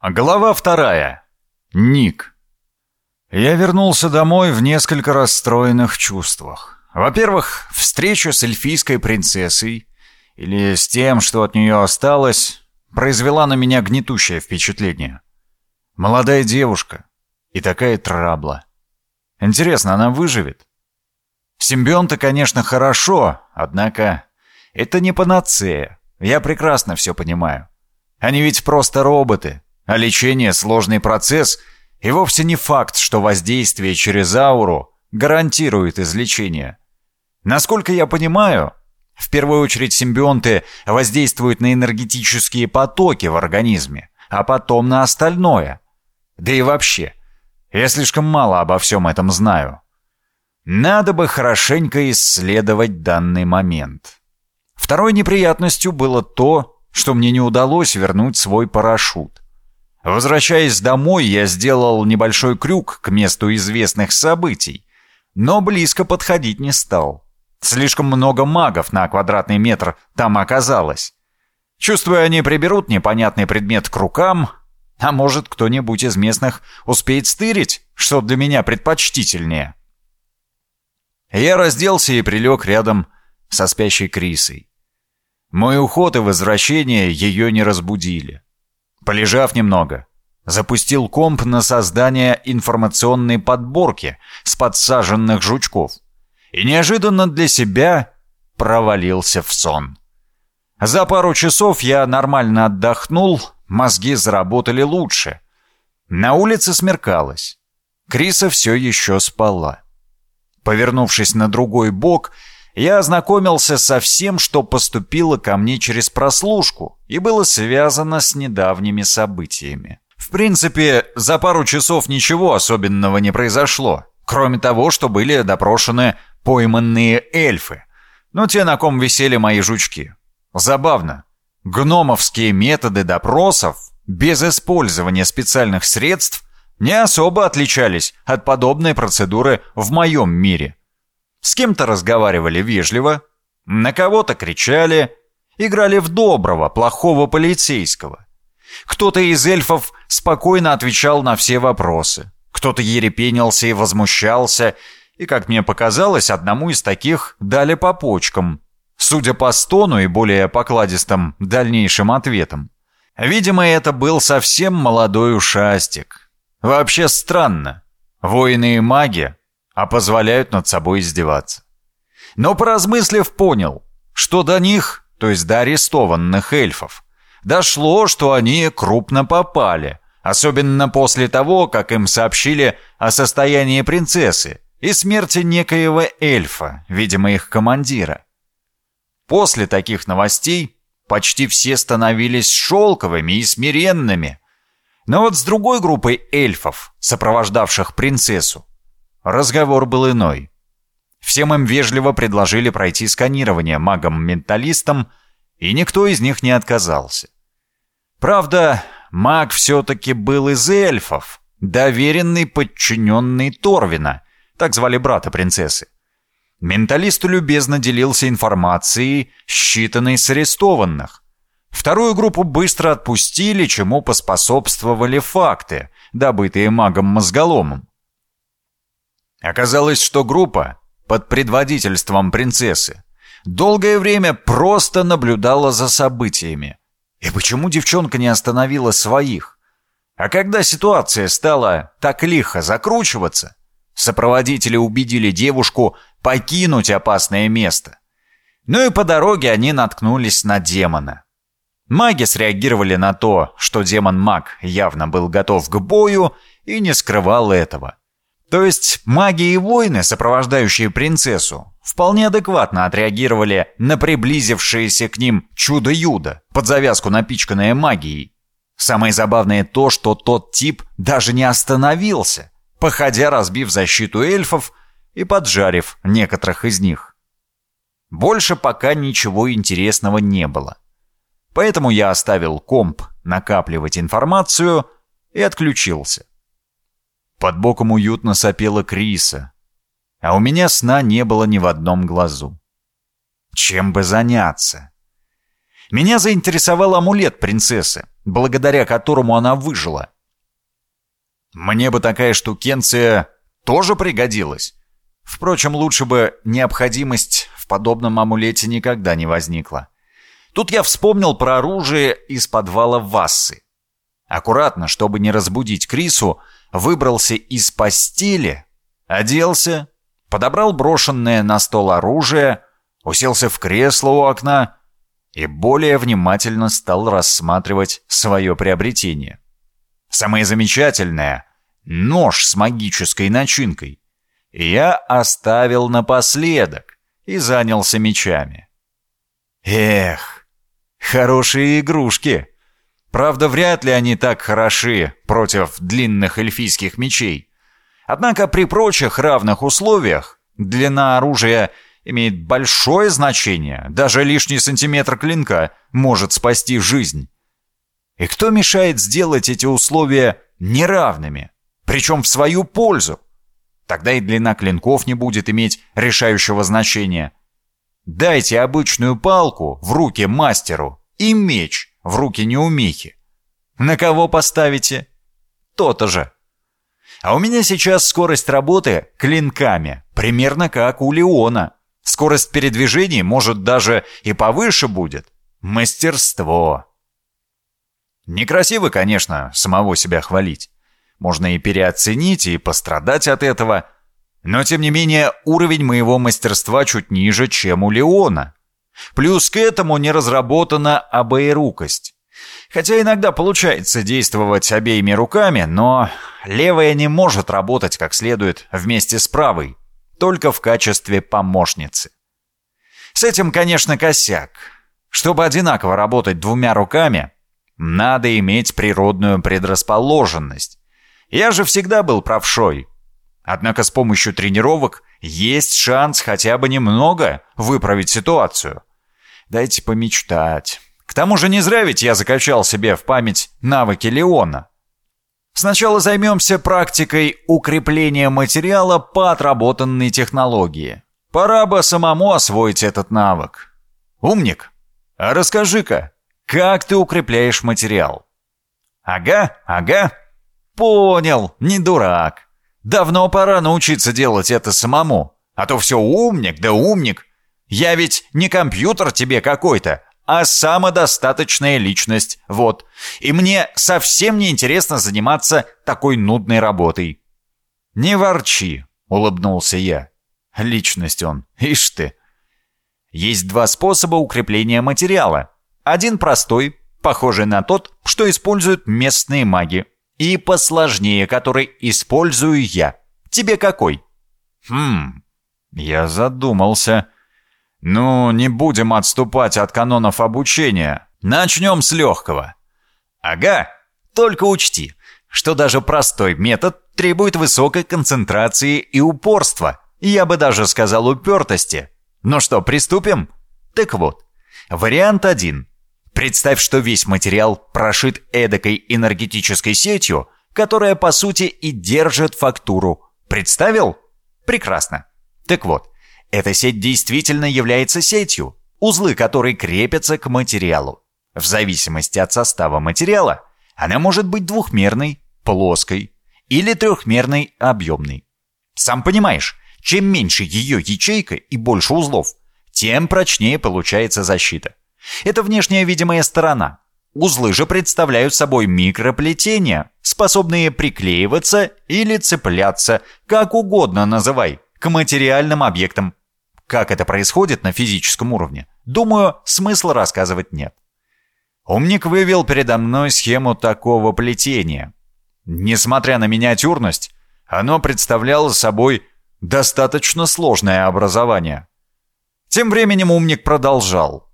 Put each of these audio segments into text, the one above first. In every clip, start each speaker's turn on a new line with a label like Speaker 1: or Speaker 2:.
Speaker 1: Глава вторая. Ник. Я вернулся домой в несколько расстроенных чувствах. Во-первых, встреча с эльфийской принцессой, или с тем, что от нее осталось, произвела на меня гнетущее впечатление. Молодая девушка и такая трабла. Интересно, она выживет? Симбионты, конечно, хорошо, однако это не панацея. Я прекрасно все понимаю. Они ведь просто роботы, а лечение – сложный процесс, и вовсе не факт, что воздействие через ауру гарантирует излечение. Насколько я понимаю, в первую очередь симбионты воздействуют на энергетические потоки в организме, а потом на остальное. Да и вообще, я слишком мало обо всем этом знаю. Надо бы хорошенько исследовать данный момент. Второй неприятностью было то, что мне не удалось вернуть свой парашют. Возвращаясь домой, я сделал небольшой крюк к месту известных событий, но близко подходить не стал. Слишком много магов на квадратный метр там оказалось. Чувствую, они приберут непонятный предмет к рукам, а может, кто-нибудь из местных успеет стырить, что для меня предпочтительнее. Я разделся и прилег рядом со спящей Крисой. Мой уход и возвращение ее не разбудили. Полежав немного, запустил комп на создание информационной подборки с подсаженных жучков и неожиданно для себя провалился в сон. За пару часов я нормально отдохнул, мозги заработали лучше. На улице смеркалось. Криса все еще спала. Повернувшись на другой бок, я ознакомился со всем, что поступило ко мне через прослушку и было связано с недавними событиями. В принципе, за пару часов ничего особенного не произошло, кроме того, что были допрошены пойманные эльфы. Но те, на ком висели мои жучки. Забавно. Гномовские методы допросов без использования специальных средств не особо отличались от подобной процедуры в моем мире. С кем-то разговаривали вежливо, на кого-то кричали, играли в доброго, плохого полицейского. Кто-то из эльфов спокойно отвечал на все вопросы, кто-то ерепенился и возмущался, и, как мне показалось, одному из таких дали по почкам, судя по стону и более покладистым дальнейшим ответам. Видимо, это был совсем молодой ушастик. Вообще странно. Воины и маги а позволяют над собой издеваться. Но поразмыслив, понял, что до них, то есть до арестованных эльфов, дошло, что они крупно попали, особенно после того, как им сообщили о состоянии принцессы и смерти некоего эльфа, видимо, их командира. После таких новостей почти все становились шелковыми и смиренными. Но вот с другой группой эльфов, сопровождавших принцессу, Разговор был иной. Всем им вежливо предложили пройти сканирование магом-менталистом, и никто из них не отказался. Правда, маг все-таки был из эльфов, доверенный подчиненный Торвина, так звали брата принцессы. Менталист любезно делился информацией, считанной с арестованных. Вторую группу быстро отпустили, чему поспособствовали факты, добытые магом-мозголомом. Оказалось, что группа под предводительством принцессы долгое время просто наблюдала за событиями. И почему девчонка не остановила своих? А когда ситуация стала так лихо закручиваться, сопроводители убедили девушку покинуть опасное место. Ну и по дороге они наткнулись на демона. Маги среагировали на то, что демон-маг явно был готов к бою и не скрывал этого. То есть маги и воины, сопровождающие принцессу, вполне адекватно отреагировали на приблизившееся к ним чудо-юдо, под завязку напичканное магией. Самое забавное то, что тот тип даже не остановился, походя разбив защиту эльфов и поджарив некоторых из них. Больше пока ничего интересного не было. Поэтому я оставил комп накапливать информацию и отключился. Под боком уютно сопела Криса, а у меня сна не было ни в одном глазу. Чем бы заняться? Меня заинтересовал амулет принцессы, благодаря которому она выжила. Мне бы такая штукенция тоже пригодилась. Впрочем, лучше бы необходимость в подобном амулете никогда не возникла. Тут я вспомнил про оружие из подвала Вассы. Аккуратно, чтобы не разбудить Крису, выбрался из постели, оделся, подобрал брошенное на стол оружие, уселся в кресло у окна и более внимательно стал рассматривать свое приобретение. Самое замечательное — нож с магической начинкой. Я оставил напоследок и занялся мечами. Эх, хорошие игрушки! Правда, вряд ли они так хороши против длинных эльфийских мечей. Однако при прочих равных условиях длина оружия имеет большое значение. Даже лишний сантиметр клинка может спасти жизнь. И кто мешает сделать эти условия неравными, причем в свою пользу? Тогда и длина клинков не будет иметь решающего значения. Дайте обычную палку в руки мастеру и меч в руки неумехи. На кого поставите? То-то же. А у меня сейчас скорость работы клинками, примерно как у Леона. Скорость передвижений, может, даже и повыше будет. Мастерство. Некрасиво, конечно, самого себя хвалить. Можно и переоценить, и пострадать от этого. Но, тем не менее, уровень моего мастерства чуть ниже, чем у Леона. Плюс к этому не разработана обоерукость. Хотя иногда получается действовать обеими руками, но левая не может работать как следует вместе с правой, только в качестве помощницы. С этим, конечно, косяк. Чтобы одинаково работать двумя руками, надо иметь природную предрасположенность. Я же всегда был правшой. Однако с помощью тренировок есть шанс хотя бы немного выправить ситуацию. Дайте помечтать. К тому же не зря ведь я закачал себе в память навыки Леона. Сначала займемся практикой укрепления материала по отработанной технологии. Пора бы самому освоить этот навык. Умник, а расскажи-ка, как ты укрепляешь материал? Ага, ага. Понял, не дурак. Давно пора научиться делать это самому. А то все умник да умник. Я ведь не компьютер тебе какой-то, а самодостаточная личность. Вот. И мне совсем не интересно заниматься такой нудной работой. Не ворчи, улыбнулся я. Личность он, ишь ты. Есть два способа укрепления материала. Один простой, похожий на тот, что используют местные маги. И посложнее, который использую я. Тебе какой? Хм, я задумался. Ну, не будем отступать от канонов обучения. Начнем с легкого. Ага, только учти, что даже простой метод требует высокой концентрации и упорства. Я бы даже сказал упертости. Ну что, приступим? Так вот, вариант один. Представь, что весь материал прошит эдакой энергетической сетью, которая, по сути, и держит фактуру. Представил? Прекрасно. Так вот, эта сеть действительно является сетью, узлы которой крепятся к материалу. В зависимости от состава материала, она может быть двухмерной, плоской или трехмерной, объемной. Сам понимаешь, чем меньше ее ячейка и больше узлов, тем прочнее получается защита. Это внешняя видимая сторона. Узлы же представляют собой микроплетения, способные приклеиваться или цепляться, как угодно называй, к материальным объектам. Как это происходит на физическом уровне, думаю, смысла рассказывать нет. Умник вывел передо мной схему такого плетения. Несмотря на миниатюрность, оно представляло собой достаточно сложное образование. Тем временем умник продолжал.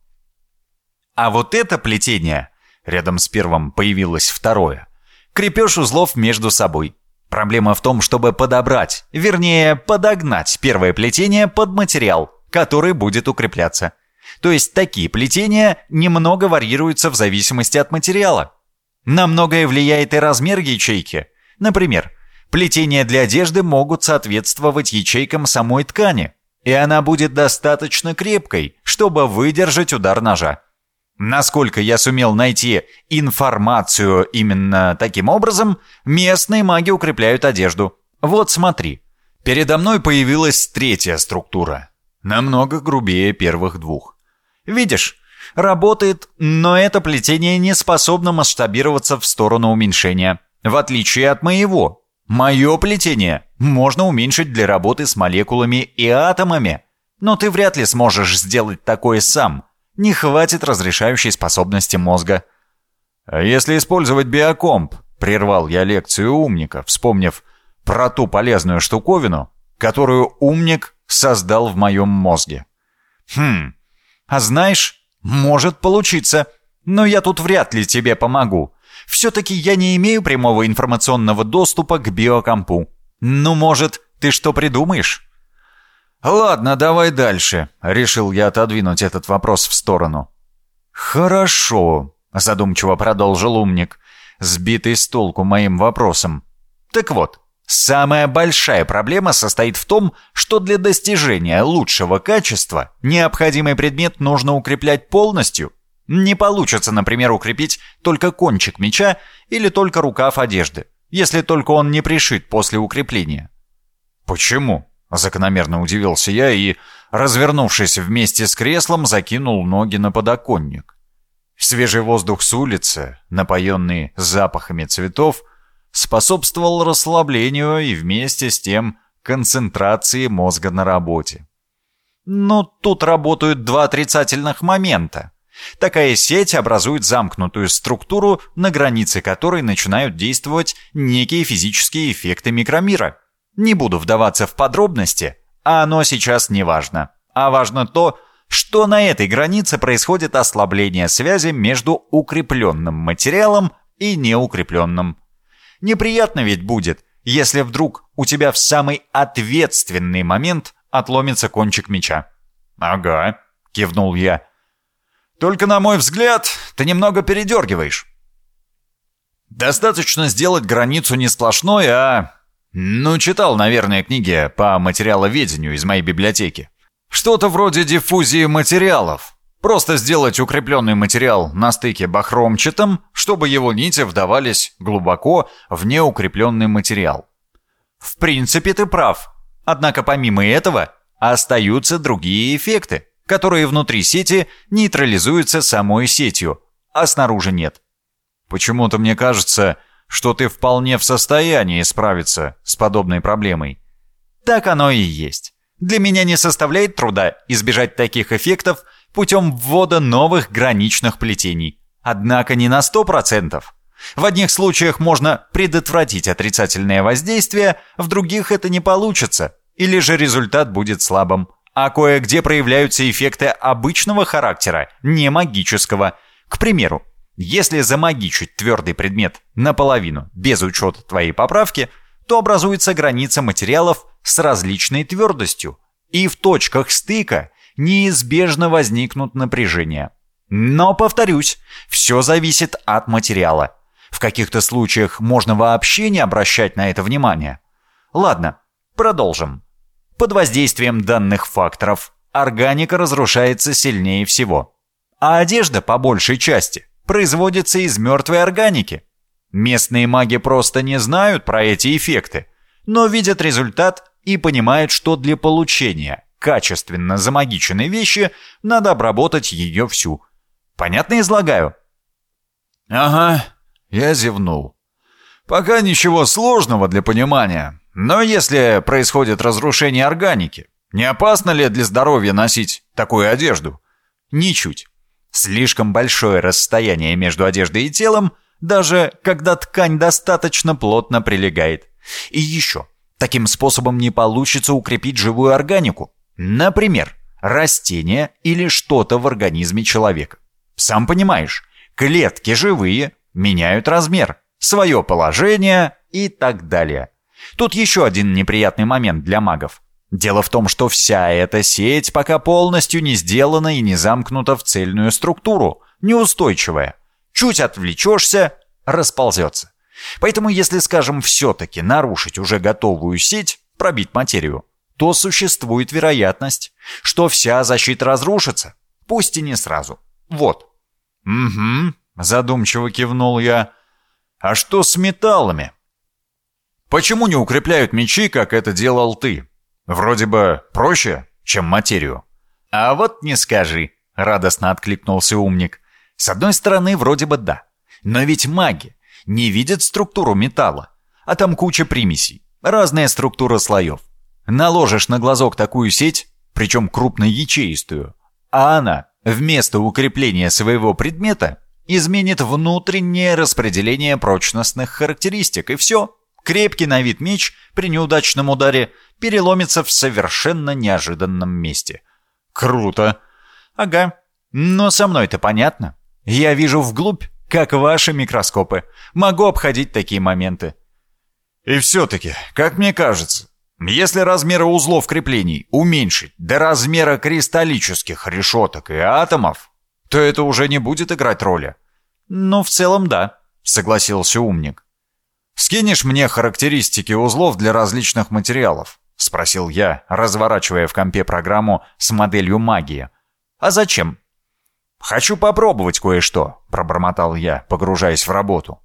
Speaker 1: А вот это плетение, рядом с первым появилось второе, крепеж узлов между собой. Проблема в том, чтобы подобрать, вернее, подогнать первое плетение под материал, который будет укрепляться. То есть такие плетения немного варьируются в зависимости от материала. На многое влияет и размер ячейки. Например, плетения для одежды могут соответствовать ячейкам самой ткани, и она будет достаточно крепкой, чтобы выдержать удар ножа. Насколько я сумел найти информацию именно таким образом, местные маги укрепляют одежду. Вот смотри. Передо мной появилась третья структура. Намного грубее первых двух. Видишь, работает, но это плетение не способно масштабироваться в сторону уменьшения. В отличие от моего. Мое плетение можно уменьшить для работы с молекулами и атомами. Но ты вряд ли сможешь сделать такое сам – не хватит разрешающей способности мозга. А если использовать биокомп, прервал я лекцию умника, вспомнив про ту полезную штуковину, которую умник создал в моем мозге. Хм, а знаешь, может получиться, но я тут вряд ли тебе помогу. Все-таки я не имею прямого информационного доступа к биокомпу. Ну, может, ты что придумаешь? «Ладно, давай дальше», — решил я отодвинуть этот вопрос в сторону. «Хорошо», — задумчиво продолжил умник, сбитый с толку моим вопросом. «Так вот, самая большая проблема состоит в том, что для достижения лучшего качества необходимый предмет нужно укреплять полностью. Не получится, например, укрепить только кончик меча или только рукав одежды, если только он не пришит после укрепления». «Почему?» Закономерно удивился я и, развернувшись вместе с креслом, закинул ноги на подоконник. Свежий воздух с улицы, напоенный запахами цветов, способствовал расслаблению и вместе с тем концентрации мозга на работе. Но тут работают два отрицательных момента. Такая сеть образует замкнутую структуру, на границе которой начинают действовать некие физические эффекты микромира – не буду вдаваться в подробности, а оно сейчас не важно. А важно то, что на этой границе происходит ослабление связи между укрепленным материалом и неукрепленным. Неприятно ведь будет, если вдруг у тебя в самый ответственный момент отломится кончик меча. «Ага», — кивнул я. «Только, на мой взгляд, ты немного передергиваешь. Достаточно сделать границу не сплошной, а ну, читал, наверное, книги по материаловедению из моей библиотеки. Что-то вроде диффузии материалов. Просто сделать укрепленный материал на стыке бахромчатым, чтобы его нити вдавались глубоко в неукрепленный материал. В принципе, ты прав. Однако помимо этого остаются другие эффекты, которые внутри сети нейтрализуются самой сетью, а снаружи нет. Почему-то мне кажется, что ты вполне в состоянии справиться с подобной проблемой. Так оно и есть. Для меня не составляет труда избежать таких эффектов путем ввода новых граничных плетений. Однако не на 100%. В одних случаях можно предотвратить отрицательное воздействие, в других это не получится, или же результат будет слабым. А кое-где проявляются эффекты обычного характера, не магического. К примеру, если замагичить твердый предмет наполовину, без учета твоей поправки, то образуется граница материалов с различной твердостью, и в точках стыка неизбежно возникнут напряжения. Но, повторюсь, все зависит от материала. В каких-то случаях можно вообще не обращать на это внимания. Ладно, продолжим. Под воздействием данных факторов органика разрушается сильнее всего. А одежда, по большей части, производится из мертвой органики. Местные маги просто не знают про эти эффекты, но видят результат и понимают, что для получения качественно замагиченной вещи надо обработать ее всю. Понятно излагаю? Ага, я зевнул. Пока ничего сложного для понимания, но если происходит разрушение органики, не опасно ли для здоровья носить такую одежду? Ничуть. Слишком большое расстояние между одеждой и телом, даже когда ткань достаточно плотно прилегает. И еще, таким способом не получится укрепить живую органику. Например, растение или что-то в организме человека. Сам понимаешь, клетки живые меняют размер, свое положение и так далее. Тут еще один неприятный момент для магов. Дело в том, что вся эта сеть пока полностью не сделана и не замкнута в цельную структуру, неустойчивая. Чуть отвлечешься – расползется. Поэтому если, скажем, все-таки нарушить уже готовую сеть, пробить материю, то существует вероятность, что вся защита разрушится, пусть и не сразу. Вот. «Угу», — задумчиво кивнул я. «А что с металлами?» «Почему не укрепляют мечи, как это делал ты? Вроде бы проще, чем материю». «А вот не скажи», — радостно откликнулся умник. «С одной стороны, вроде бы да. Но ведь маги не видят структуру металла, а там куча примесей, разная структура слоев. Наложишь на глазок такую сеть, причем крупно-ячеистую, а она вместо укрепления своего предмета изменит внутреннее распределение прочностных характеристик, и все. Крепкий на вид меч при неудачном ударе переломится в совершенно неожиданном месте. Круто. Ага. Но со мной-то понятно. Я вижу вглубь, как ваши микроскопы. Могу обходить такие моменты. И все-таки, как мне кажется, если размеры узлов креплений уменьшить до размера кристаллических решеток и атомов, то это уже не будет играть роли. Ну, в целом, да, согласился умник. «Скинешь мне характеристики узлов для различных материалов?» — спросил я, разворачивая в компе программу с моделью магии. «А зачем?» «Хочу попробовать кое-что», — пробормотал я, погружаясь в работу.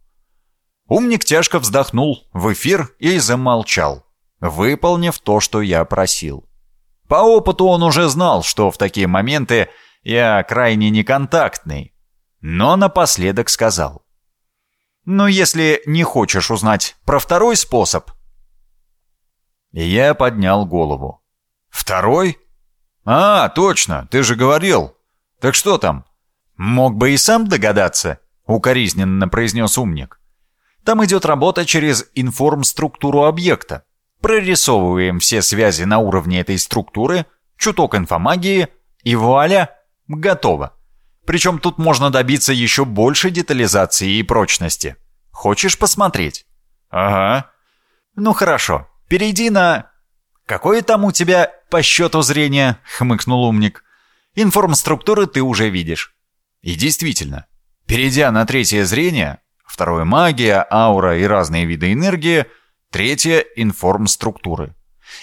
Speaker 1: Умник тяжко вздохнул в эфир и замолчал выполнив то, что я просил. По опыту он уже знал, что в такие моменты я крайне неконтактный, но напоследок сказал. «Ну, если не хочешь узнать про второй способ...» Я поднял голову. «Второй? А, точно, ты же говорил. Так что там?» «Мог бы и сам догадаться», — укоризненно произнес умник. «Там идет работа через информструктуру объекта. Прорисовываем все связи на уровне этой структуры, чуток инфомагии, и вуаля, готово. Причем тут можно добиться еще большей детализации и прочности. Хочешь посмотреть? Ага. Ну хорошо, перейди на... Какое там у тебя по счету зрения? Хмыкнул умник. Информструктуры ты уже видишь. И действительно, перейдя на третье зрение, второе магия, аура и разные виды энергии – Третье — информструктуры.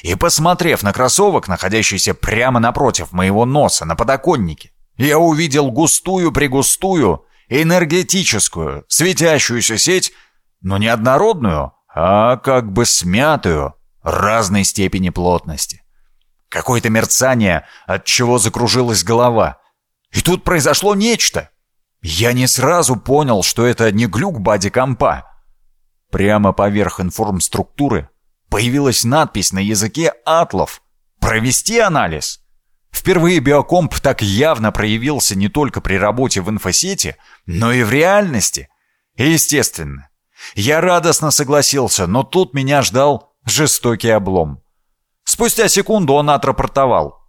Speaker 1: И посмотрев на кроссовок, находящийся прямо напротив моего носа на подоконнике, я увидел густую-пригустую, энергетическую, светящуюся сеть, но не однородную, а как бы смятую, разной степени плотности. Какое-то мерцание, от чего закружилась голова. И тут произошло нечто. Я не сразу понял, что это не глюк бади-компа, Прямо поверх информструктуры появилась надпись на языке атлов «Провести анализ». Впервые биокомп так явно проявился не только при работе в инфосети, но и в реальности. естественно, я радостно согласился, но тут меня ждал жестокий облом. Спустя секунду он отрапортовал.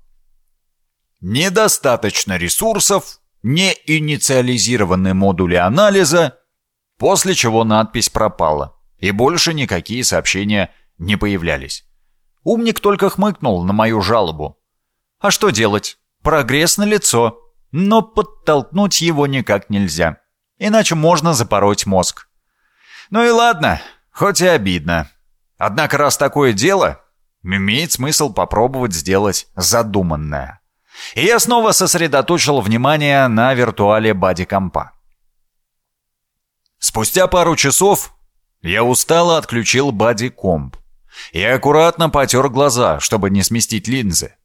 Speaker 1: Недостаточно ресурсов, не инициализированы модули анализа, после чего надпись пропала, и больше никакие сообщения не появлялись. Умник только хмыкнул на мою жалобу. А что делать? Прогресс на лицо, но подтолкнуть его никак нельзя, иначе можно запороть мозг. Ну и ладно, хоть и обидно. Однако раз такое дело, имеет смысл попробовать сделать задуманное. И я снова сосредоточил внимание на виртуале бади-компа. Спустя пару часов я устало отключил бади-комп и аккуратно потер глаза, чтобы не сместить линзы.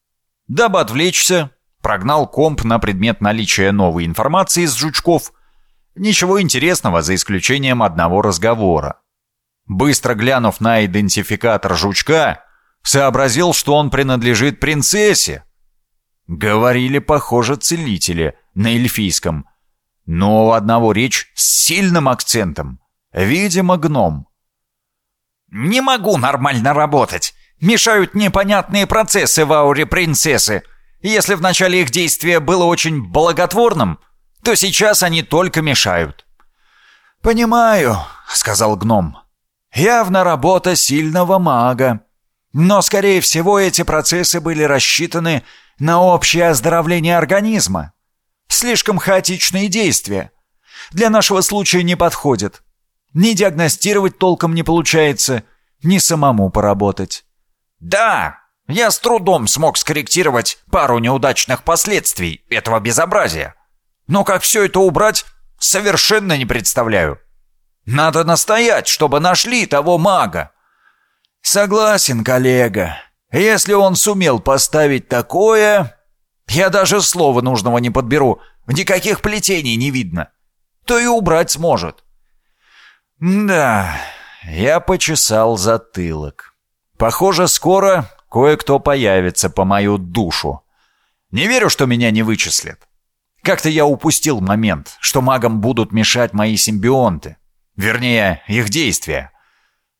Speaker 1: Дабы отвлечься, прогнал комп на предмет наличия новой информации из жучков. Ничего интересного, за исключением одного разговора. Быстро глянув на идентификатор жучка, сообразил, что он принадлежит принцессе. Говорили, похоже, целители на эльфийском, но у одного речь с сильным акцентом. Видимо, гном. «Не могу нормально работать. Мешают непонятные процессы в ауре принцессы. Если в начале их действия было очень благотворным, то сейчас они только мешают». «Понимаю», — сказал гном. «Явно работа сильного мага. Но, скорее всего, эти процессы были рассчитаны на общее оздоровление организма. Слишком хаотичные действия. Для нашего случая не подходят. Ни диагностировать толком не получается, ни самому поработать. Да, я с трудом смог скорректировать пару неудачных последствий этого безобразия. Но как все это убрать, совершенно не представляю. Надо настоять, чтобы нашли того мага. Согласен, коллега. Если он сумел поставить такое... Я даже слова нужного не подберу. Никаких плетений не видно. То и убрать сможет. Да, я почесал затылок. Похоже, скоро кое-кто появится по мою душу. Не верю, что меня не вычислят. Как-то я упустил момент, что магам будут мешать мои симбионты. Вернее, их действия.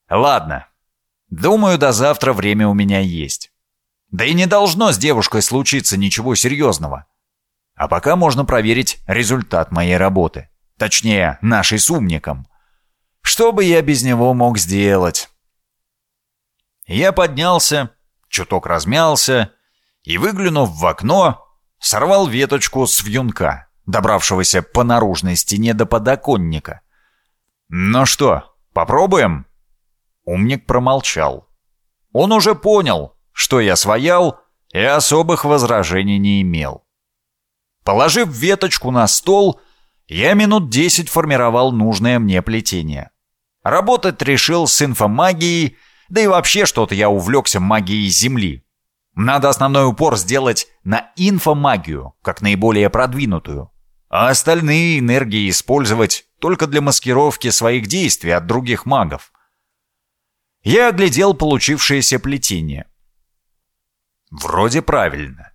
Speaker 1: Ладно. Думаю, до завтра время у меня есть. Да и не должно с девушкой случиться ничего серьезного. А пока можно проверить результат моей работы. Точнее, нашей с. Что бы я без него мог сделать? Я поднялся, чуток размялся и, выглянув в окно, сорвал веточку с вьюнка, добравшегося по наружной стене до подоконника. «Ну что, попробуем?» Умник промолчал. Он уже понял, что я своял, и особых возражений не имел. Положив веточку на стол, я минут десять формировал нужное мне плетение. Работать решил с инфомагией, да и вообще что-то я увлекся магией Земли. Надо основной упор сделать на инфомагию, как наиболее продвинутую, а остальные энергии использовать только для маскировки своих действий от других магов. Я оглядел получившееся плетение. Вроде правильно.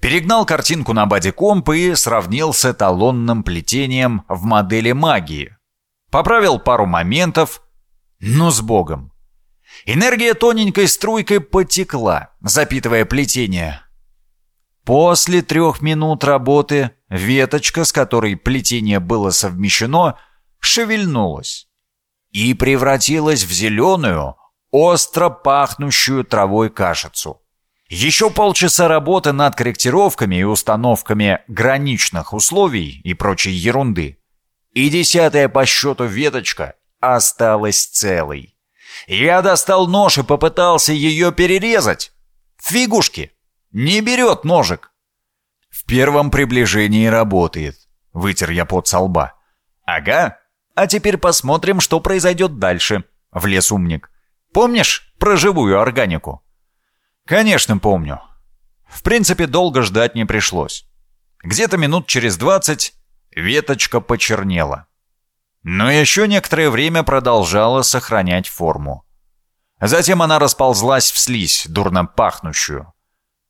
Speaker 1: Перегнал картинку на бади-комп и сравнил с эталонным плетением в модели магии. Поправил пару моментов, но с богом. Энергия тоненькой струйкой потекла, запитывая плетение. После трех минут работы веточка, с которой плетение было совмещено, шевельнулась и превратилась в зеленую, остро пахнущую травой кашицу. Еще полчаса работы над корректировками и установками граничных условий и прочей ерунды. И десятая по счету веточка осталась целой. Я достал нож и попытался ее перерезать. Фигушки! Не берет ножик. В первом приближении работает. Вытер я пот со лба. Ага. А теперь посмотрим, что произойдет дальше. Влез умник. Помнишь про живую органику? Конечно, помню. В принципе, долго ждать не пришлось. Где-то минут через двадцать веточка почернела. Но еще некоторое время продолжала сохранять форму. Затем она расползлась в слизь, дурно пахнущую.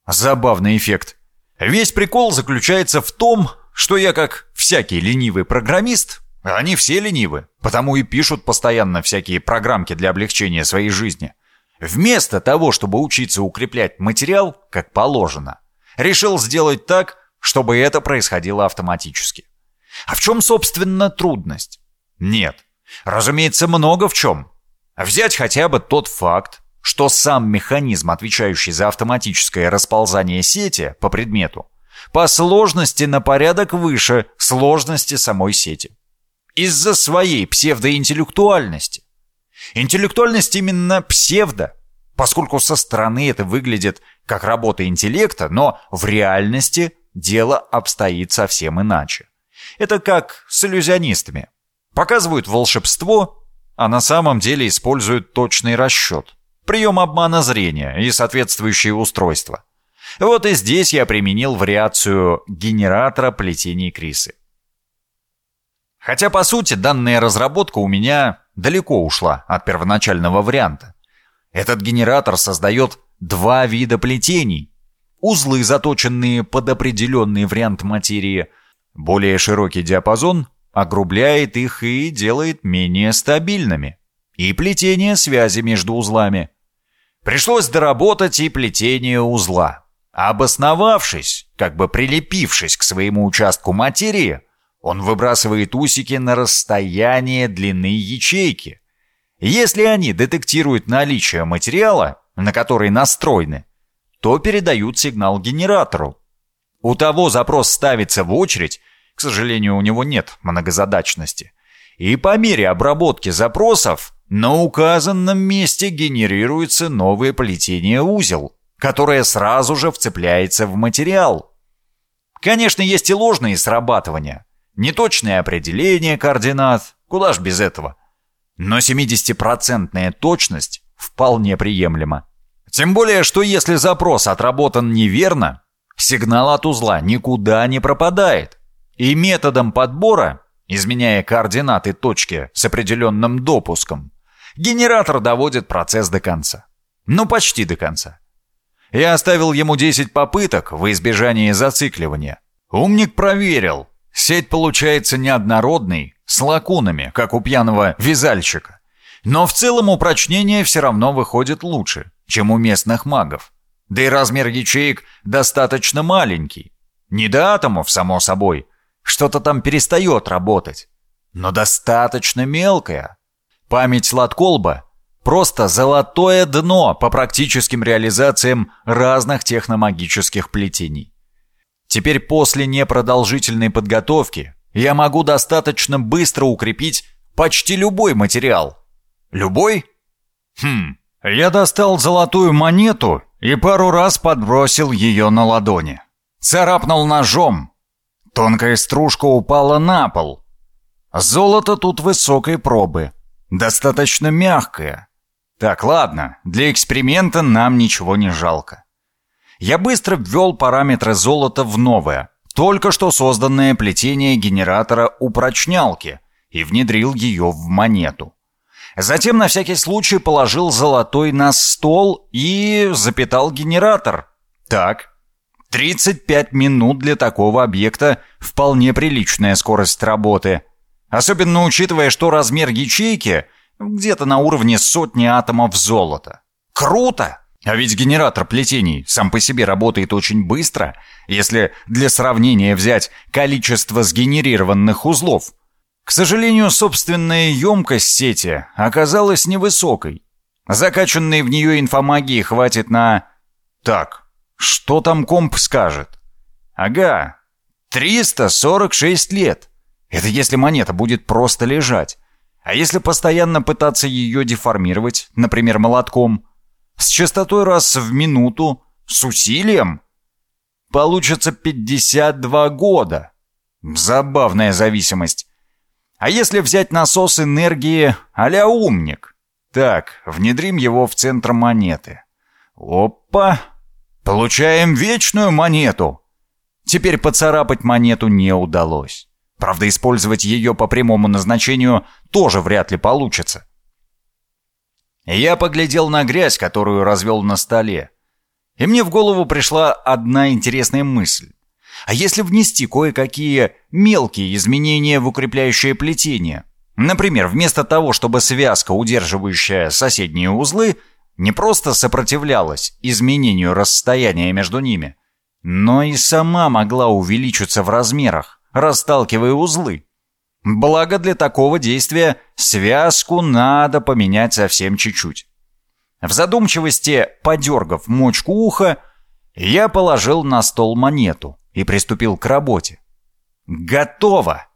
Speaker 1: Забавный эффект. Весь прикол заключается в том, что я, как всякий ленивый программист, они все ленивы, потому и пишут постоянно всякие программки для облегчения своей жизни. Вместо того, чтобы учиться укреплять материал, как положено, решил сделать так, чтобы это происходило автоматически. А в чем, собственно, трудность? Нет. Разумеется, много в чем. Взять хотя бы тот факт, что сам механизм, отвечающий за автоматическое расползание сети по предмету, по сложности на порядок выше сложности самой сети. Из-за своей псевдоинтеллектуальности. Интеллектуальность именно псевдо, поскольку со стороны это выглядит как работа интеллекта, но в реальности дело обстоит совсем иначе. Это как с иллюзионистами. Показывают волшебство, а на самом деле используют точный расчет, прием обмана зрения и соответствующие устройства. Вот и здесь я применил вариацию генератора плетений Крисы. Хотя, по сути, данная разработка у меня далеко ушла от первоначального варианта. Этот генератор создает два вида плетений. Узлы, заточенные под определенный вариант материи, более широкий диапазон огрубляет их и делает менее стабильными. И плетение связи между узлами. Пришлось доработать и плетение узла. Обосновавшись, как бы прилепившись к своему участку материи, он выбрасывает усики на расстояние длины ячейки. Если они детектируют наличие материала, на который настроены, то передают сигнал генератору. У того запрос ставится в очередь, к сожалению, у него нет многозадачности. И по мере обработки запросов на указанном месте генерируется новое плетение узел, которое сразу же вцепляется в материал. Конечно, есть и ложные срабатывания – неточное определение координат, куда ж без этого. Но 70% точность вполне приемлема. Тем более, что если запрос отработан неверно, сигнал от узла никуда не пропадает. И методом подбора, изменяя координаты точки с определенным допуском, генератор доводит процесс до конца. Ну, почти до конца. Я оставил ему 10 попыток в избежании зацикливания. Умник проверил. Сеть получается неоднородной, с лакунами, как у пьяного вязальщика. Но в целом упрочнение все равно выходит лучше, чем у местных магов. Да и размер ячеек достаточно маленький. Не до атомов, само собой. Что-то там перестает работать. Но достаточно мелкое. Память Латколба — просто золотое дно по практическим реализациям разных техномагических плетений. Теперь после непродолжительной подготовки я могу достаточно быстро укрепить почти любой материал. Любой? Хм, я достал золотую монету и пару раз подбросил ее на ладони. Царапнул ножом. Тонкая стружка упала на пол. Золото тут высокой пробы. Достаточно мягкое. Так, ладно, для эксперимента нам ничего не жалко. Я быстро ввел параметры золота в новое, только что созданное плетение генератора упрочнялки и внедрил ее в монету. Затем на всякий случай положил золотой на стол и запитал генератор. Так, 35 минут для такого объекта вполне приличная скорость работы. Особенно учитывая, что размер ячейки где-то на уровне сотни атомов золота. Круто! А ведь генератор плетений сам по себе работает очень быстро, если для сравнения взять количество сгенерированных узлов. К сожалению, собственная емкость сети оказалась невысокой. Закачанной в нее инфомагии хватит на... Так, что там комп скажет? Ага, 346 лет. Это если монета будет просто лежать. А если постоянно пытаться ее деформировать, например, молотком – с частотой раз в минуту, с усилием. Получится 52 года. Забавная зависимость. А если взять насос энергии а умник? Так, внедрим его в центр монеты. Опа! Получаем вечную монету. Теперь поцарапать монету не удалось. Правда, использовать ее по прямому назначению тоже вряд ли получится. Я поглядел на грязь, которую развел на столе. И мне в голову пришла одна интересная мысль. А если внести кое-какие мелкие изменения в укрепляющее плетение? Например, вместо того, чтобы связка, удерживающая соседние узлы, не просто сопротивлялась изменению расстояния между ними, но и сама могла увеличиться в размерах, расталкивая узлы. Благо для такого действия связку надо поменять совсем чуть-чуть. В задумчивости, подергав мочку уха, я положил на стол монету и приступил к работе. Готово!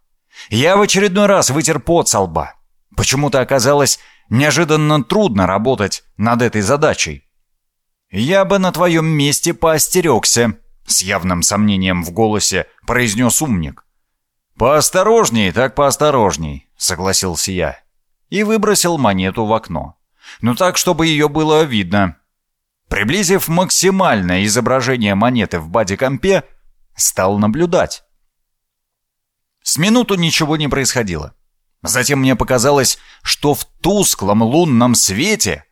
Speaker 1: Я в очередной раз вытер пот со лба. Почему-то оказалось неожиданно трудно работать над этой задачей. «Я бы на твоем месте поостерегся», — с явным сомнением в голосе произнес умник. «Поосторожней, так поосторожней», — согласился я. И выбросил монету в окно. Ну так, чтобы ее было видно. Приблизив максимальное изображение монеты в баде-компе, стал наблюдать. С минуту ничего не происходило. Затем мне показалось, что в тусклом лунном свете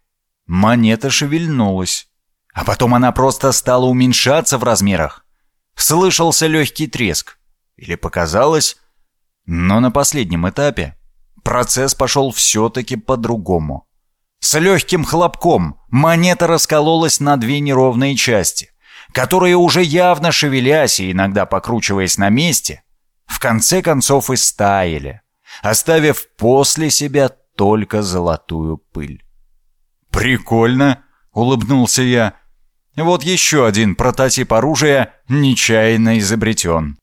Speaker 1: монета шевельнулась. А потом она просто стала уменьшаться в размерах. Слышался легкий треск. Или показалось? Но на последнем этапе процесс пошел все-таки по-другому. С легким хлопком монета раскололась на две неровные части, которые уже явно шевелясь и иногда покручиваясь на месте, в конце концов и стаяли, оставив после себя только золотую пыль. «Прикольно!» — улыбнулся я. «Вот еще один прототип оружия нечаянно изобретен».